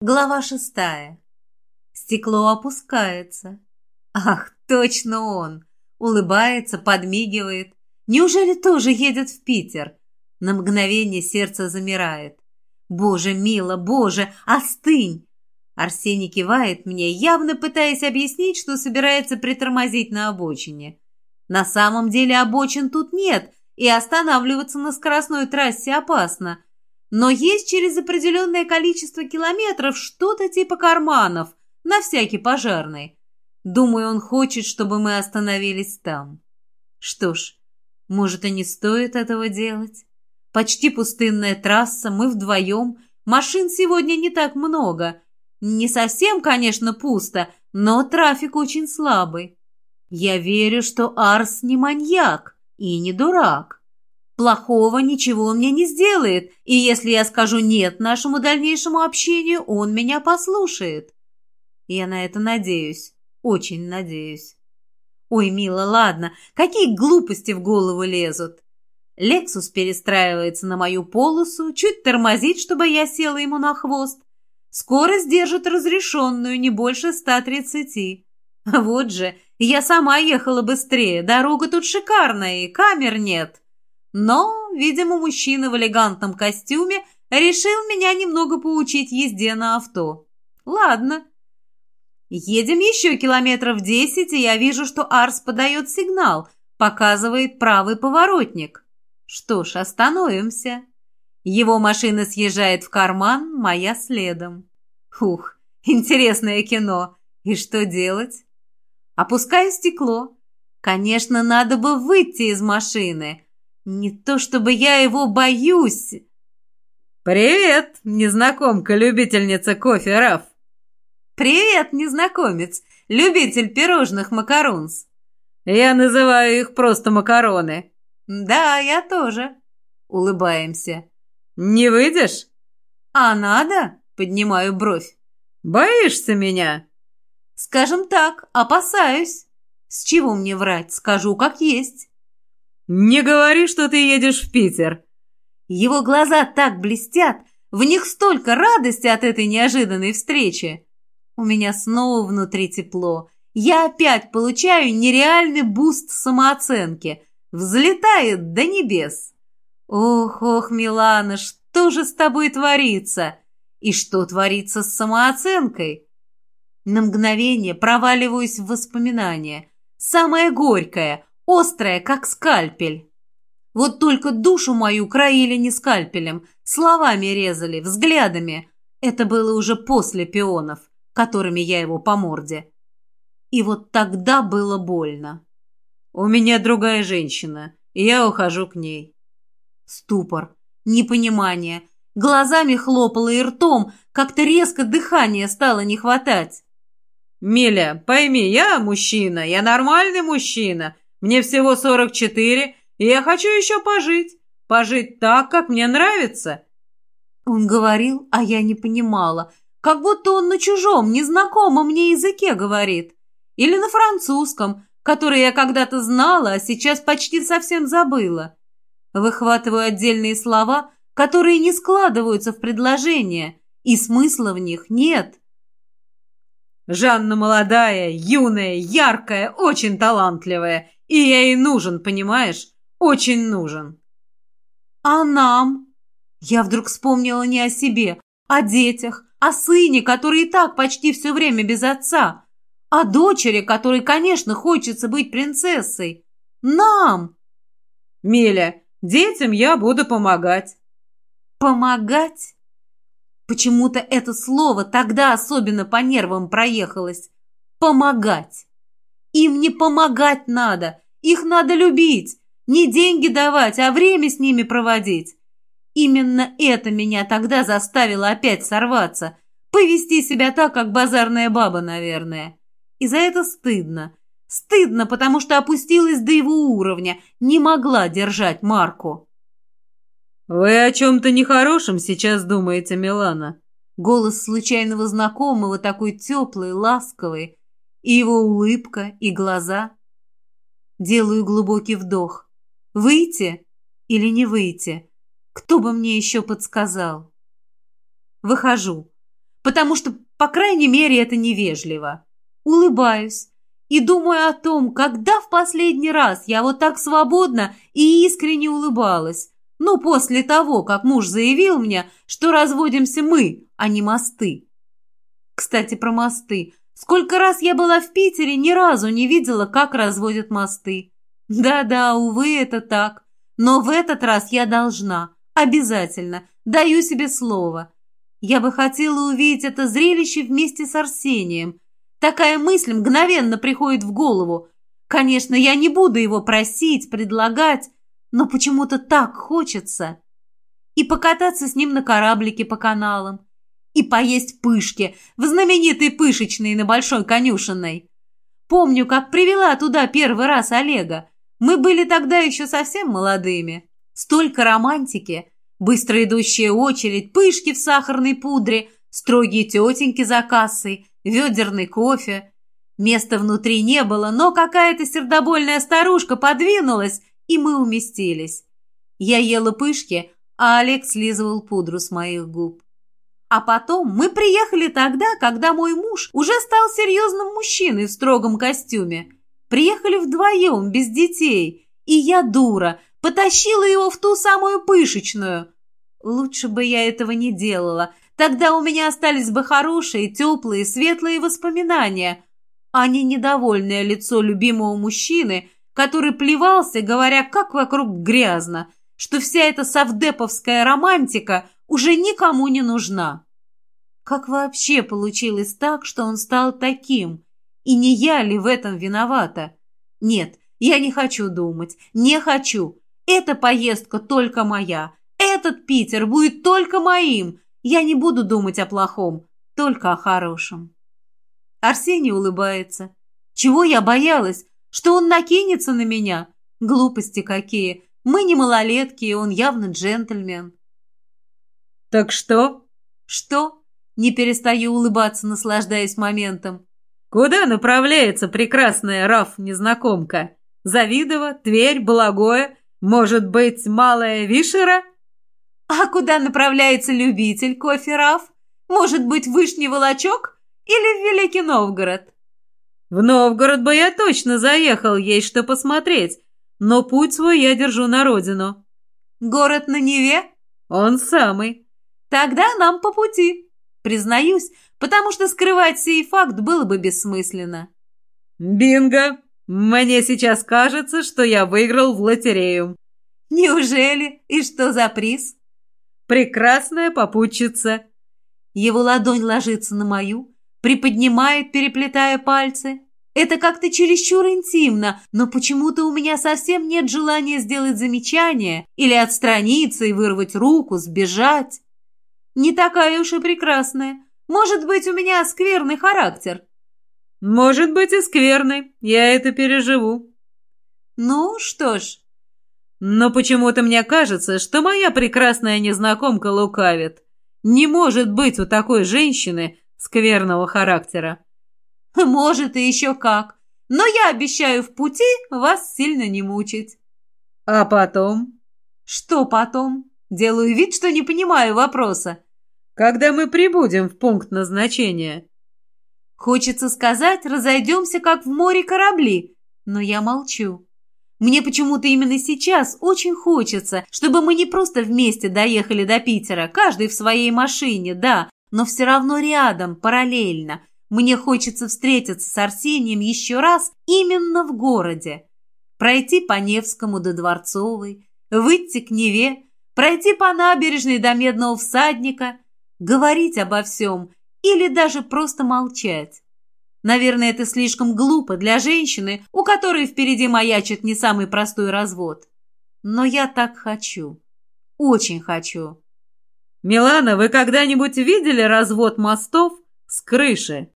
Глава шестая. Стекло опускается. Ах, точно он! Улыбается, подмигивает. Неужели тоже едет в Питер? На мгновение сердце замирает. Боже, мило, боже, остынь! Арсений кивает мне, явно пытаясь объяснить, что собирается притормозить на обочине. На самом деле обочин тут нет, и останавливаться на скоростной трассе опасно. Но есть через определенное количество километров что-то типа карманов, на всякий пожарный. Думаю, он хочет, чтобы мы остановились там. Что ж, может и не стоит этого делать. Почти пустынная трасса, мы вдвоем, машин сегодня не так много. Не совсем, конечно, пусто, но трафик очень слабый. Я верю, что Арс не маньяк и не дурак. Плохого ничего он мне не сделает, и если я скажу «нет» нашему дальнейшему общению, он меня послушает. Я на это надеюсь, очень надеюсь. Ой, мила, ладно, какие глупости в голову лезут. Лексус перестраивается на мою полосу, чуть тормозит, чтобы я села ему на хвост. Скорость держит разрешенную, не больше 130. Вот же, я сама ехала быстрее, дорога тут шикарная и камер нет. Но, видимо, мужчина в элегантном костюме решил меня немного поучить езде на авто. Ладно. Едем еще километров десять, и я вижу, что Арс подает сигнал, показывает правый поворотник. Что ж, остановимся. Его машина съезжает в карман, моя следом. Ух, интересное кино. И что делать? Опускаю стекло. Конечно, надо бы выйти из машины, не то чтобы я его боюсь. «Привет, незнакомка-любительница кофе, Раф!» «Привет, незнакомец, любитель пирожных макарунс!» «Я называю их просто макароны!» «Да, я тоже!» Улыбаемся. «Не выйдешь?» «А надо?» Поднимаю бровь. «Боишься меня?» «Скажем так, опасаюсь. С чего мне врать? Скажу, как есть». «Не говори, что ты едешь в Питер!» Его глаза так блестят, в них столько радости от этой неожиданной встречи. У меня снова внутри тепло. Я опять получаю нереальный буст самооценки. Взлетает до небес. Ох, ох, Милана, что же с тобой творится? И что творится с самооценкой? На мгновение проваливаюсь в воспоминания. Самое горькое, острая, как скальпель. Вот только душу мою краили не скальпелем, словами резали, взглядами. Это было уже после пионов, которыми я его по морде. И вот тогда было больно. «У меня другая женщина, и я ухожу к ней». Ступор, непонимание, глазами хлопала и ртом, как-то резко дыхания стало не хватать. «Миля, пойми, я мужчина, я нормальный мужчина, мне всего сорок четыре, и я хочу еще пожить. Пожить так, как мне нравится». Он говорил, а я не понимала, как будто он на чужом, незнакомом мне языке говорит. Или на французском, который я когда-то знала, а сейчас почти совсем забыла. Выхватываю отдельные слова, которые не складываются в предложения, и смысла в них нет. Жанна молодая, юная, яркая, очень талантливая. И я ей нужен, понимаешь? Очень нужен. А нам? Я вдруг вспомнила не о себе, о детях, о сыне, который и так почти все время без отца, о дочери, которой, конечно, хочется быть принцессой. Нам! Миля, детям я буду помогать. Помогать? Почему-то это слово тогда особенно по нервам проехалось. Помогать. Им не помогать надо, их надо любить, не деньги давать, а время с ними проводить. Именно это меня тогда заставило опять сорваться, повести себя так, как базарная баба, наверное. И за это стыдно. Стыдно, потому что опустилась до его уровня, не могла держать Марку. «Вы о чем-то нехорошем сейчас думаете, Милана?» Голос случайного знакомого такой теплый, ласковый, и его улыбка, и глаза. Делаю глубокий вдох. Выйти или не выйти? Кто бы мне еще подсказал? Выхожу. потому что, по крайней мере, это невежливо. Улыбаюсь и думаю о том, когда в последний раз я вот так свободно и искренне улыбалась. Ну, после того, как муж заявил мне, что разводимся мы, а не мосты. Кстати, про мосты. Сколько раз я была в Питере, ни разу не видела, как разводят мосты. Да-да, увы, это так. Но в этот раз я должна. Обязательно. Даю себе слово. Я бы хотела увидеть это зрелище вместе с Арсением. Такая мысль мгновенно приходит в голову. Конечно, я не буду его просить, предлагать, но почему-то так хочется. И покататься с ним на кораблике по каналам, и поесть пышки в знаменитой пышечной на Большой Конюшенной. Помню, как привела туда первый раз Олега. Мы были тогда еще совсем молодыми. Столько романтики, быстро идущая очередь, пышки в сахарной пудре, строгие тетеньки за кассой, ведерный кофе. Места внутри не было, но какая-то сердобольная старушка подвинулась, и мы уместились. Я ела пышки, а Олег слизывал пудру с моих губ. А потом мы приехали тогда, когда мой муж уже стал серьезным мужчиной в строгом костюме. Приехали вдвоем, без детей. И я, дура, потащила его в ту самую пышечную. Лучше бы я этого не делала. Тогда у меня остались бы хорошие, теплые, светлые воспоминания, а не недовольное лицо любимого мужчины, который плевался, говоря, как вокруг грязно, что вся эта совдеповская романтика уже никому не нужна. Как вообще получилось так, что он стал таким? И не я ли в этом виновата? Нет, я не хочу думать, не хочу. Эта поездка только моя. Этот Питер будет только моим. Я не буду думать о плохом, только о хорошем. Арсений улыбается. Чего я боялась? Что он накинется на меня? Глупости какие. Мы не малолетки, он явно джентльмен. «Так что?» «Что?» Не перестаю улыбаться, наслаждаясь моментом. «Куда направляется прекрасная Раф-незнакомка? Завидово, Тверь, Благое, может быть, Малая Вишера?» «А куда направляется любитель кофе Раф? Может быть, Вышний Волочок или в Великий Новгород?» «В Новгород бы я точно заехал, есть что посмотреть, но путь свой я держу на родину». «Город на Неве?» «Он самый». «Тогда нам по пути». Признаюсь, потому что скрывать сей факт было бы бессмысленно. «Бинго! Мне сейчас кажется, что я выиграл в лотерею». «Неужели? И что за приз?» «Прекрасная попутчица». Его ладонь ложится на мою, приподнимает, переплетая пальцы. Это как-то чересчур интимно, но почему-то у меня совсем нет желания сделать замечание или отстраниться и вырвать руку, сбежать не такая уж и прекрасная. Может быть, у меня скверный характер». «Может быть и скверный. Я это переживу». «Ну, что ж». «Но почему-то мне кажется, что моя прекрасная незнакомка лукавит. Не может быть у такой женщины скверного характера». «Может, и еще как. Но я обещаю в пути вас сильно не мучить». «А потом?» «Что потом?» Делаю вид, что не понимаю вопроса. Когда мы прибудем в пункт назначения? Хочется сказать, разойдемся, как в море корабли, но я молчу. Мне почему-то именно сейчас очень хочется, чтобы мы не просто вместе доехали до Питера, каждый в своей машине, да, но все равно рядом, параллельно. Мне хочется встретиться с Арсением еще раз именно в городе. Пройти по Невскому до Дворцовой, выйти к Неве, пройти по набережной до Медного всадника, говорить обо всем или даже просто молчать. Наверное, это слишком глупо для женщины, у которой впереди маячит не самый простой развод. Но я так хочу. Очень хочу. «Милана, вы когда-нибудь видели развод мостов с крыши?»